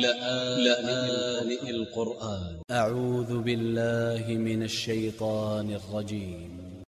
لآن القرآن. أ ع ل ل من ا ل ل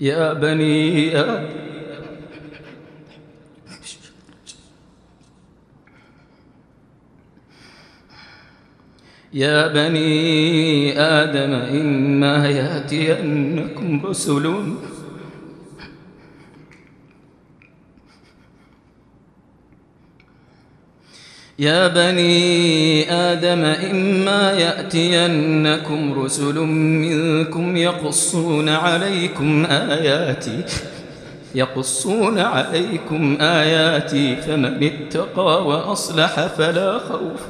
يا بني يا بني آدم إما يأتينكم رسل يا بني آدم إما يأتينكم رسل منكم يقصون عليكم آياتي يقصون عليكم آياتي فمن اتقى وأصلح فلا خوف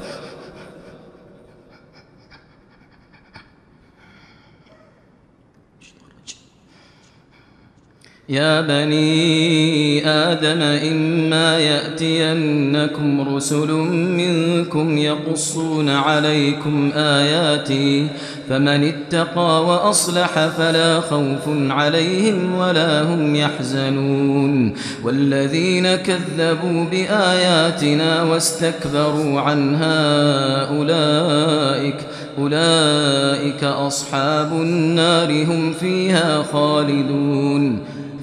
يا بني آدم إما يأتينكم رسل منكم يقصون عليكم آياتي فمن اتقى وأصلح فلا خوف عليهم ولا هم يحزنون والذين كذبوا بآياتنا واستكبروا عنها أولئك أولئك أصحاب النار هم فيها خالدون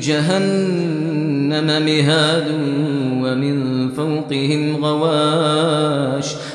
جهنم مهاد ومن فوقهم غواش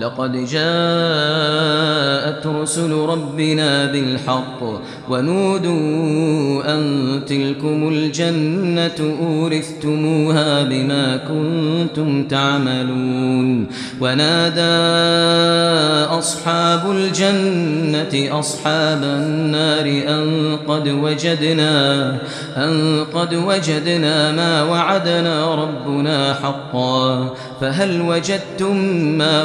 لقد جاءت رسل ربنا بالحق ونودوا أن تلكم الجنة أورثتموها بما كنتم تعملون ونادى أصحاب الجنة أصحاب النار أن قد وجدنا أن قد وجدنا ما وعدنا ربنا حقا فهل وجدتم ما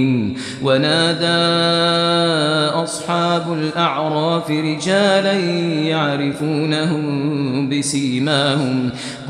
ونادى أصحاب الأعراف رجالا يعرفونهم بسيماهم.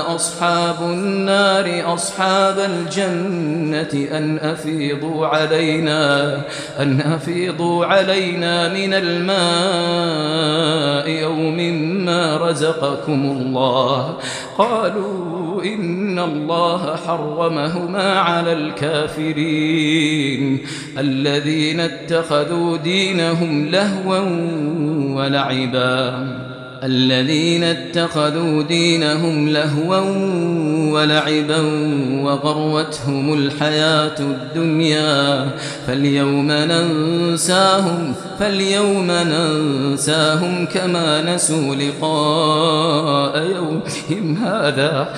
أصحاب النار أصحاب الجنة أن أفيضوا علينا أن أفيضوا علينا من الماء أو مما رزقكم الله. قالوا إن الله حرمهما على الكافرين. الذين اتخذوا دينهم لهوا ولعبا. الذين اتخذوا دينهم لهوا ولعبا وغروتهم الحياة الدنيا فاليوم ننساهم فاليوم ننساهم كما نسوا لقاء يومهم هذا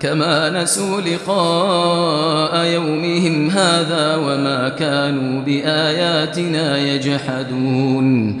كما نسوا لقاء يومهم هذا وما كانوا بآياتنا يجحدون